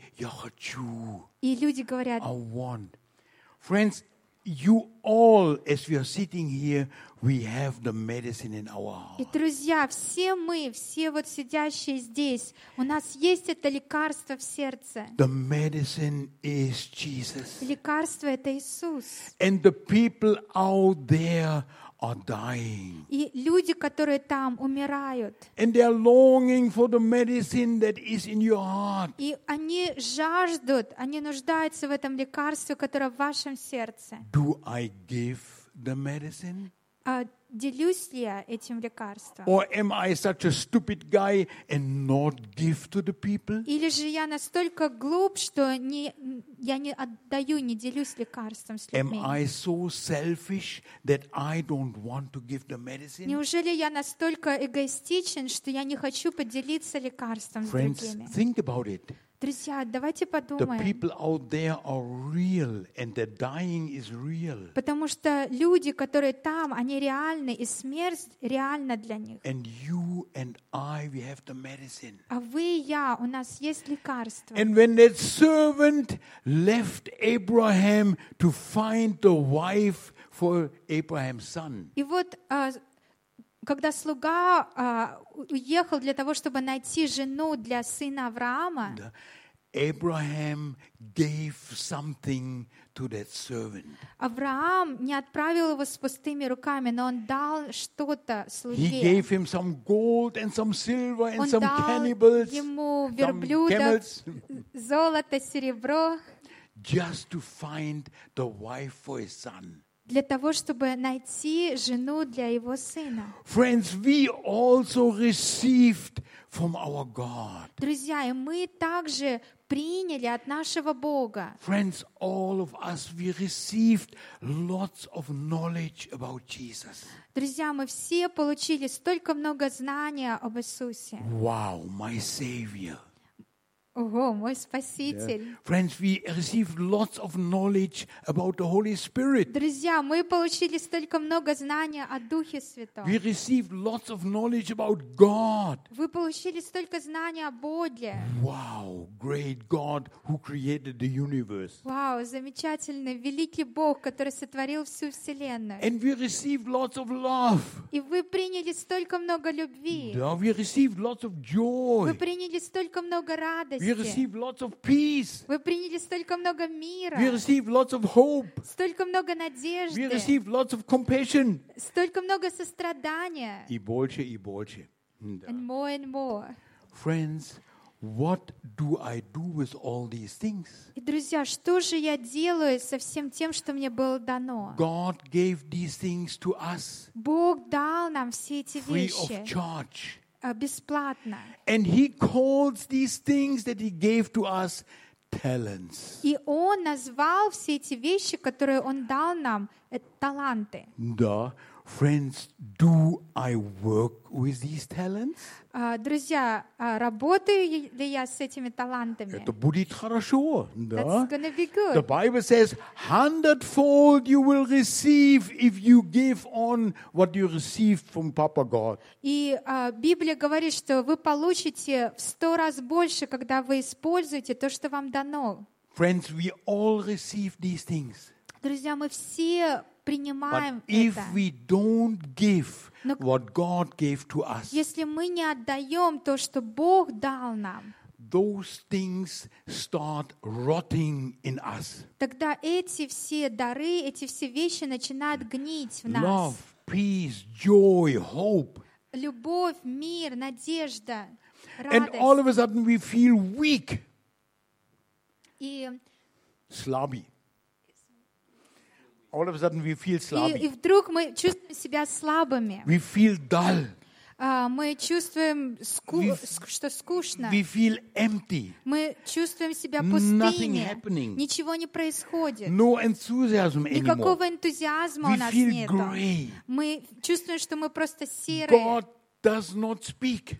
Speaker 2: И люди говорят,
Speaker 1: I want. Friends, you all, as we are sitting here, we have the medicine in our
Speaker 2: И,
Speaker 1: heart.
Speaker 2: друзья, все мы, все вот сидящие здесь, у нас есть это лекарство в сердце.
Speaker 1: The medicine is Jesus.
Speaker 2: Лекарство — это Иисус.
Speaker 1: And the people out there are dying.
Speaker 2: И люди, которые там умирают,
Speaker 1: And they are longing for the medicine that is in your heart.
Speaker 2: и они жаждут, они нуждаются в этом лекарстве, которое в вашем сердце.
Speaker 1: Do I give the medicine?
Speaker 2: А делюсь ли я этим лекарством?
Speaker 1: Or am I such a stupid guy and not give to the people?
Speaker 2: Или же я настолько глуп, что не, я не отдаю, не делюсь лекарством с
Speaker 1: Am
Speaker 2: людьми?
Speaker 1: I so selfish that I don't want to give the medicine?
Speaker 2: Неужели я настолько эгоистичен, что я не хочу поделиться лекарством с
Speaker 1: Friends,
Speaker 2: другими?
Speaker 1: think about it.
Speaker 2: Друзья, давайте
Speaker 1: The
Speaker 2: подумаем.
Speaker 1: people out there are real and the dying is real.
Speaker 2: Потому что люди, которые там, они реальны, и смерть реальна для них.
Speaker 1: And you and I, we have the medicine.
Speaker 2: А вы и я, у нас есть лекарство.
Speaker 1: And when that servant left Abraham to find the wife for Abraham's son,
Speaker 2: И вот а, когда слуга а, уехал для того, чтобы найти жену для сына Авраама,
Speaker 1: Abraham gave something to that servant.
Speaker 2: Авраам не отправил его с пустыми руками, но он дал что-то
Speaker 1: He
Speaker 2: слуге.
Speaker 1: gave him some gold and some silver and
Speaker 2: Он
Speaker 1: some cannibals,
Speaker 2: ему верблюдов, золото, серебро,
Speaker 1: just to find the wife for his son.
Speaker 2: Для того, чтобы найти жену для его сына.
Speaker 1: Friends, we also received from our God.
Speaker 2: Друзья, и мы также приняли от нашего Бога.
Speaker 1: Friends, all of us, we received lots of knowledge about Jesus.
Speaker 2: Друзья, мы все получили столько много знания об Иисусе.
Speaker 1: Wow, my Savior.
Speaker 2: Ого, мой Спаситель.
Speaker 1: Friends, we received lots of knowledge about the Holy Spirit.
Speaker 2: Друзья, мы получили столько много знания о Духе Святом.
Speaker 1: We received lots of knowledge about God.
Speaker 2: Вы получили столько знаний о Боге.
Speaker 1: Wow, great God who created the universe.
Speaker 2: Вау, замечательный, великий Бог, который сотворил всю Вселенную.
Speaker 1: And we received lots of love.
Speaker 2: И вы приняли столько много любви.
Speaker 1: Yeah, we received lots of
Speaker 2: Вы
Speaker 1: joy.
Speaker 2: приняли столько много
Speaker 1: We
Speaker 2: радости.
Speaker 1: received lots of peace.
Speaker 2: Вы приняли столько много мира.
Speaker 1: We received lots of hope.
Speaker 2: Столько много
Speaker 1: We
Speaker 2: надежды.
Speaker 1: received lots of compassion.
Speaker 2: Столько много сострадания.
Speaker 1: И больше, и больше. Да.
Speaker 2: And more and more.
Speaker 1: Friends, what do I do with all these things?
Speaker 2: И, друзья, что же я делаю со всем тем, что мне было дано?
Speaker 1: God gave these things to us
Speaker 2: Бог дал нам все эти
Speaker 1: free of
Speaker 2: вещи
Speaker 1: charge.
Speaker 2: А, бесплатно.
Speaker 1: And He calls these things that He gave to us talents.
Speaker 2: И Он назвал все эти вещи, которые Он дал нам, э, таланты.
Speaker 1: Да. Friends, do I work with these talents?
Speaker 2: А, Друзья, а, работаю ли я с этими талантами?
Speaker 1: Это будет хорошо. Да.
Speaker 2: That's gonna be
Speaker 1: The
Speaker 2: good.
Speaker 1: Bible says, hundredfold you will receive if you give on what you received from Papa God.
Speaker 2: И а, Библия говорит, что вы получите в сто раз больше, когда вы используете то, что вам дано.
Speaker 1: Friends, we all receive these things.
Speaker 2: Друзья, мы все
Speaker 1: But
Speaker 2: принимаем
Speaker 1: if
Speaker 2: это.
Speaker 1: we don't give
Speaker 2: Но-
Speaker 1: what God gave to us,
Speaker 2: Если мы не отдаем то, что Бог дал нам,
Speaker 1: those things start rotting in us.
Speaker 2: тогда эти все дары, эти все вещи начинают гнить в нас.
Speaker 1: Love, peace, joy, hope.
Speaker 2: Любовь, мир, надежда,
Speaker 1: And all
Speaker 2: радость.
Speaker 1: of a sudden we feel weak,
Speaker 2: И,
Speaker 1: slobby. All of a sudden we feel
Speaker 2: и, и
Speaker 1: slobby.
Speaker 2: вдруг мы чувствуем себя слабыми.
Speaker 1: We feel dull.
Speaker 2: А, Мы чувствуем, ску-
Speaker 1: We-
Speaker 2: что скучно.
Speaker 1: We feel empty.
Speaker 2: Мы чувствуем себя
Speaker 1: Nothing
Speaker 2: пустыми.
Speaker 1: happening.
Speaker 2: Ничего не происходит.
Speaker 1: No enthusiasm anymore.
Speaker 2: Никакого энтузиазма у
Speaker 1: We
Speaker 2: нас
Speaker 1: feel
Speaker 2: нет. Мы чувствуем, что мы просто серые.
Speaker 1: God does not speak.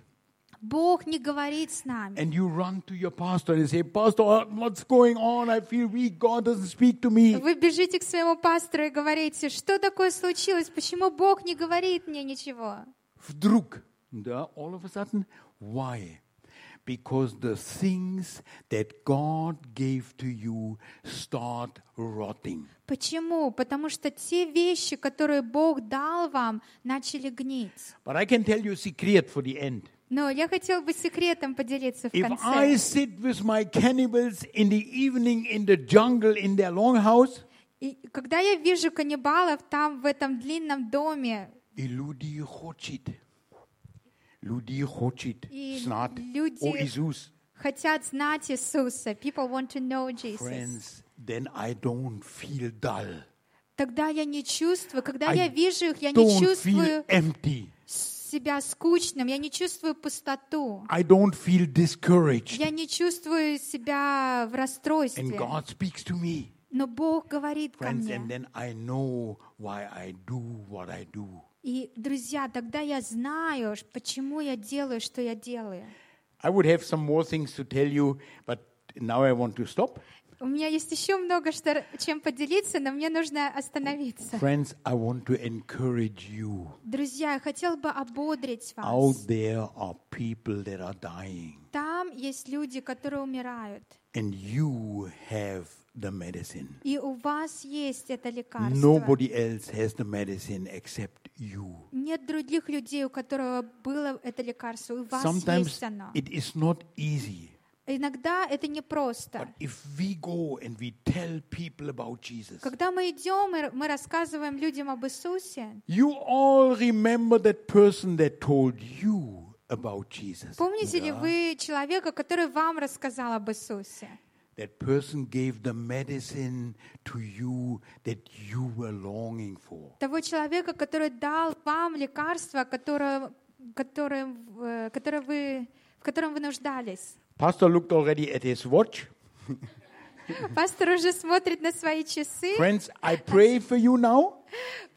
Speaker 2: Бог не говорит с нами.
Speaker 1: And you run to your pastor and say, Pastor, what's going on? I feel weak. God doesn't speak to me.
Speaker 2: Вы бежите к своему пастору и говорите, что такое случилось, почему Бог не говорит мне ничего.
Speaker 1: Вдруг, да, all of a sudden, why? because the things that God gave to you start rotting.
Speaker 2: Почему? Потому что те вещи, которые Бог дал вам, начали гнить.
Speaker 1: But I can tell you a secret for the end.
Speaker 2: Но я хотел бы секретом поделиться в
Speaker 1: If I
Speaker 2: конце.
Speaker 1: sit with my cannibals in the evening in the jungle in their longhouse,
Speaker 2: И когда я вижу каннибалов там, в этом длинном доме,
Speaker 1: и люди хочет. Люди хочет
Speaker 2: И
Speaker 1: знать
Speaker 2: люди-
Speaker 1: о Иисус.
Speaker 2: хотят знать Иисуса, people want to know Jesus,
Speaker 1: Friends, then I don't feel dull.
Speaker 2: тогда я не чувствую, когда
Speaker 1: I
Speaker 2: я вижу их, я не
Speaker 1: Don't feel
Speaker 2: чувствую
Speaker 1: empty.
Speaker 2: Себя скучным, я не чувствую пустоту,
Speaker 1: I don't feel discouraged.
Speaker 2: я не чувствую себя в
Speaker 1: And
Speaker 2: расстройстве.
Speaker 1: God speaks to me.
Speaker 2: Но Бог говорит ко
Speaker 1: Friends, and
Speaker 2: мне.
Speaker 1: then I know why I do what I do.
Speaker 2: И, друзья, тогда я знаю, почему я делаю, что я делаю.
Speaker 1: I would have some more things to tell you, but now I want to stop.
Speaker 2: У меня есть еще много что, чем поделиться, но мне нужно остановиться.
Speaker 1: Friends, I want to encourage you.
Speaker 2: Друзья, я хотела бы ободрить
Speaker 1: Out
Speaker 2: вас.
Speaker 1: there are people that are dying,
Speaker 2: Там есть люди, которые умирают.
Speaker 1: and you have the medicine.
Speaker 2: И у вас есть это лекарство.
Speaker 1: Nobody else has the medicine except you.
Speaker 2: Нет других людей, у которого было это лекарство. У вас
Speaker 1: Sometimes
Speaker 2: есть оно.
Speaker 1: it is not easy.
Speaker 2: Иногда это непросто. Когда мы идем и мы рассказываем людям об Иисусе,
Speaker 1: you all remember that person that told you about Jesus.
Speaker 2: помните ли вы человека, который вам рассказал об Иисусе?
Speaker 1: That person gave the medicine to you that you were longing for.
Speaker 2: Того человека, который дал вам лекарство, которое, которое, э, которое вы, в котором вы нуждались.
Speaker 1: Pastor looked already at his watch.
Speaker 2: Пастор уже смотрит на свои часы,
Speaker 1: Friends, I pray for you now,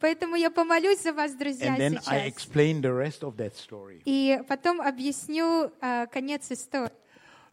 Speaker 2: поэтому я помолюсь за вас, друзья,
Speaker 1: and then I
Speaker 2: сейчас.
Speaker 1: explain the rest of that story.
Speaker 2: И потом объясню э, конец истории.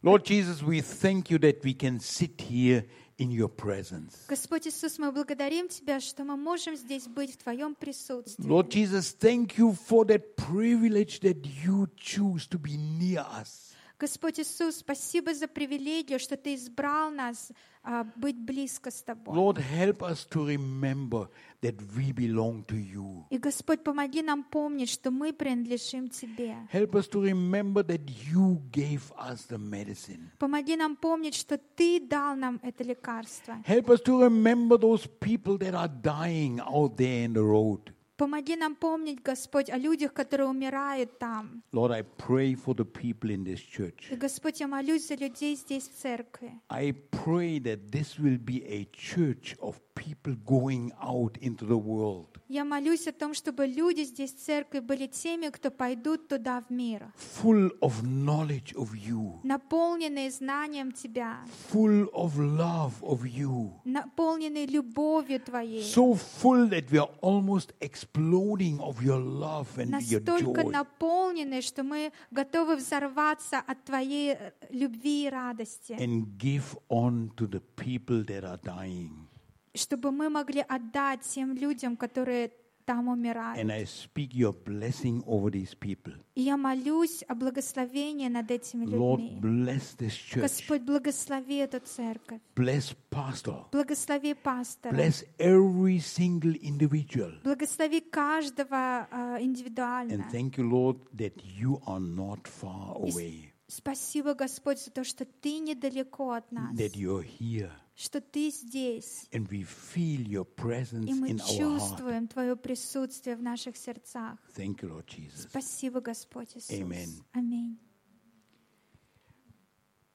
Speaker 1: Lord Jesus, we thank you that we can sit here in your presence.
Speaker 2: Господь Иисус, мы благодарим Тебя, что мы можем здесь быть в Твоем присутствии.
Speaker 1: Lord Jesus, thank you for that privilege that you choose to be near us.
Speaker 2: Господь Иисус, спасибо за привилегию, что Ты избрал нас а, быть близко с Тобой.
Speaker 1: Lord, help us to remember that we belong to you.
Speaker 2: И, Господь, помоги нам помнить, что мы принадлежим Тебе.
Speaker 1: Help us to remember that you gave us the medicine.
Speaker 2: Помоги нам помнить, что Ты дал нам это лекарство.
Speaker 1: Help us to remember those people that are dying out there in the road.
Speaker 2: Помоги нам помнить, Господь, о людях, которые умирают там.
Speaker 1: Lord, I pray for the people in this church.
Speaker 2: И, Господь, я молюсь за людей здесь, в церкви.
Speaker 1: I pray that this will be a church of people going out into the world,
Speaker 2: Я молюсь о том, чтобы люди здесь, в церкви, были теми, кто пойдут туда, в мир,
Speaker 1: full of knowledge of you,
Speaker 2: наполненные знанием Тебя,
Speaker 1: full of love of you,
Speaker 2: наполненные любовью Твоей,
Speaker 1: so full that we are almost exploding of your love and your
Speaker 2: настолько
Speaker 1: joy.
Speaker 2: наполненные, что мы готовы взорваться от Твоей э, любви и радости,
Speaker 1: and give on to the people that are dying.
Speaker 2: чтобы мы могли отдать тем людям, которые там умирают.
Speaker 1: And I speak your blessing over these people.
Speaker 2: И я молюсь о благословении над этими
Speaker 1: Lord,
Speaker 2: людьми.
Speaker 1: bless this church.
Speaker 2: Господь, благослови эту церковь,
Speaker 1: Bless pastor.
Speaker 2: благослови пастора,
Speaker 1: Bless every single individual.
Speaker 2: благослови каждого э, индивидуально.
Speaker 1: And thank you, Lord, that you are not far
Speaker 2: И с-
Speaker 1: away,
Speaker 2: Спасибо, Господь, за то, что Ты недалеко от нас,
Speaker 1: that you're here.
Speaker 2: Что Ты здесь,
Speaker 1: And we feel your presence
Speaker 2: и мы
Speaker 1: in our heart.
Speaker 2: чувствуем Твое присутствие в наших сердцах.
Speaker 1: Thank you, Lord Jesus.
Speaker 2: Спасибо, Господь Иисус.
Speaker 1: Amen.
Speaker 2: Аминь.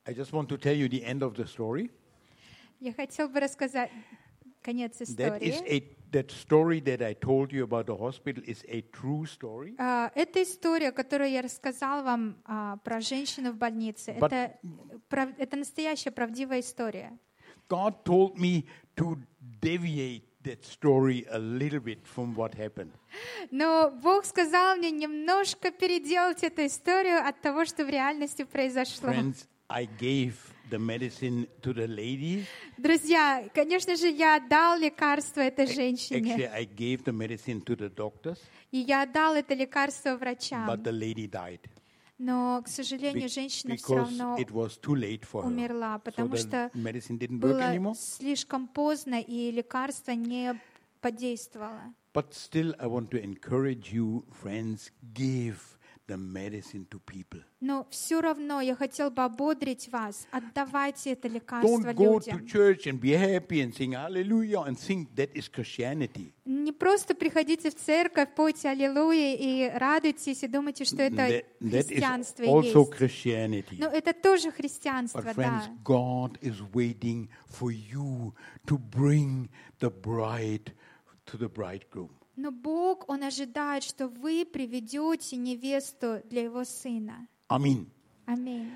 Speaker 1: I just want to tell you the end of the story.
Speaker 2: Я хотел бы рассказать конец
Speaker 1: That is
Speaker 2: истории.
Speaker 1: a that story that I told you about the hospital is a true story.
Speaker 2: А, Это история, которую я рассказала вам а, про женщину в больнице. Это, это настоящая правдивая история.
Speaker 1: God told me to deviate that story a little bit from what happened.
Speaker 2: Но Бог сказал мне немножко переделать эту историю от того, что в реальности произошло.
Speaker 1: Friends, I gave the medicine to the lady.
Speaker 2: Друзья, конечно же, я отдал лекарство этой женщине.
Speaker 1: Actually, I gave the medicine to the doctors,
Speaker 2: И я отдал это лекарство врачам.
Speaker 1: but the lady died.
Speaker 2: Но, к сожалению, женщина все равно умерла, потому что было слишком поздно, и лекарство не подействовало.
Speaker 1: But still, I want to encourage you, friends, give the medicine to people.
Speaker 2: Но все равно я хотел бы ободрить вас, отдавайте это лекарство
Speaker 1: Don't go to
Speaker 2: людям.
Speaker 1: church and be happy and sing hallelujah and think that is Christianity.
Speaker 2: Не просто приходите в церковь, пойте аллилуйя и радуйтесь, и думайте, что это
Speaker 1: That, that is
Speaker 2: христианство и
Speaker 1: also
Speaker 2: есть.
Speaker 1: Christianity.
Speaker 2: Но это тоже христианство,
Speaker 1: But friends,
Speaker 2: да.
Speaker 1: God is waiting for you to bring the bride to the bridegroom.
Speaker 2: Но Бог, Он ожидает, что вы приведете невесту для Его Сына.
Speaker 1: Amen.
Speaker 2: Аминь.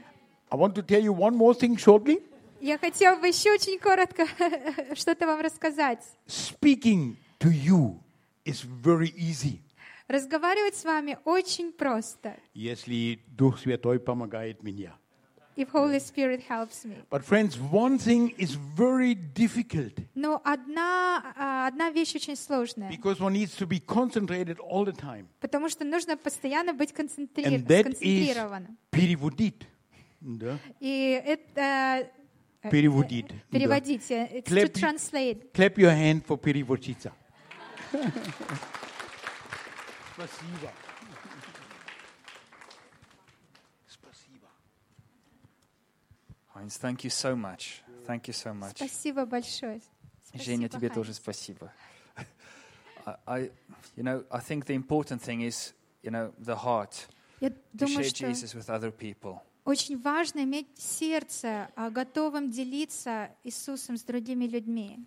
Speaker 1: I want to tell you one more thing shortly.
Speaker 2: Я хотела бы еще очень коротко что-то вам рассказать.
Speaker 1: Speaking to you is very easy.
Speaker 2: Разговаривать с вами очень просто.
Speaker 1: Если Дух Святой помогает мне.
Speaker 2: If Holy Spirit helps me.
Speaker 1: But friends, one thing is very difficult
Speaker 2: Но одна, а, одна вещь очень сложная,
Speaker 1: because one needs to be concentrated all the time.
Speaker 2: потому что нужно постоянно быть концентри-
Speaker 1: And that is
Speaker 2: сконцентрированным.
Speaker 1: переводить. Да?
Speaker 2: И это... э,
Speaker 1: Переводить.
Speaker 2: э, Переводите. It's to
Speaker 1: Клеп-
Speaker 2: translate.
Speaker 1: Clap your hand for переводчица. Спасибо. Спасибо.
Speaker 3: Heinz, thank you so much. Thank you so much.
Speaker 2: Спасибо большое.
Speaker 3: Женя,
Speaker 2: Спасибо,
Speaker 3: тебе тоже
Speaker 2: Хайнц.
Speaker 3: спасибо. I, I, you know, I think the important thing is, you know, the heart
Speaker 2: Я
Speaker 3: to
Speaker 2: думаю,
Speaker 3: share
Speaker 2: что
Speaker 3: Jesus with other people.
Speaker 2: очень важно иметь сердце, а, готовым делиться Иисусом с другими людьми.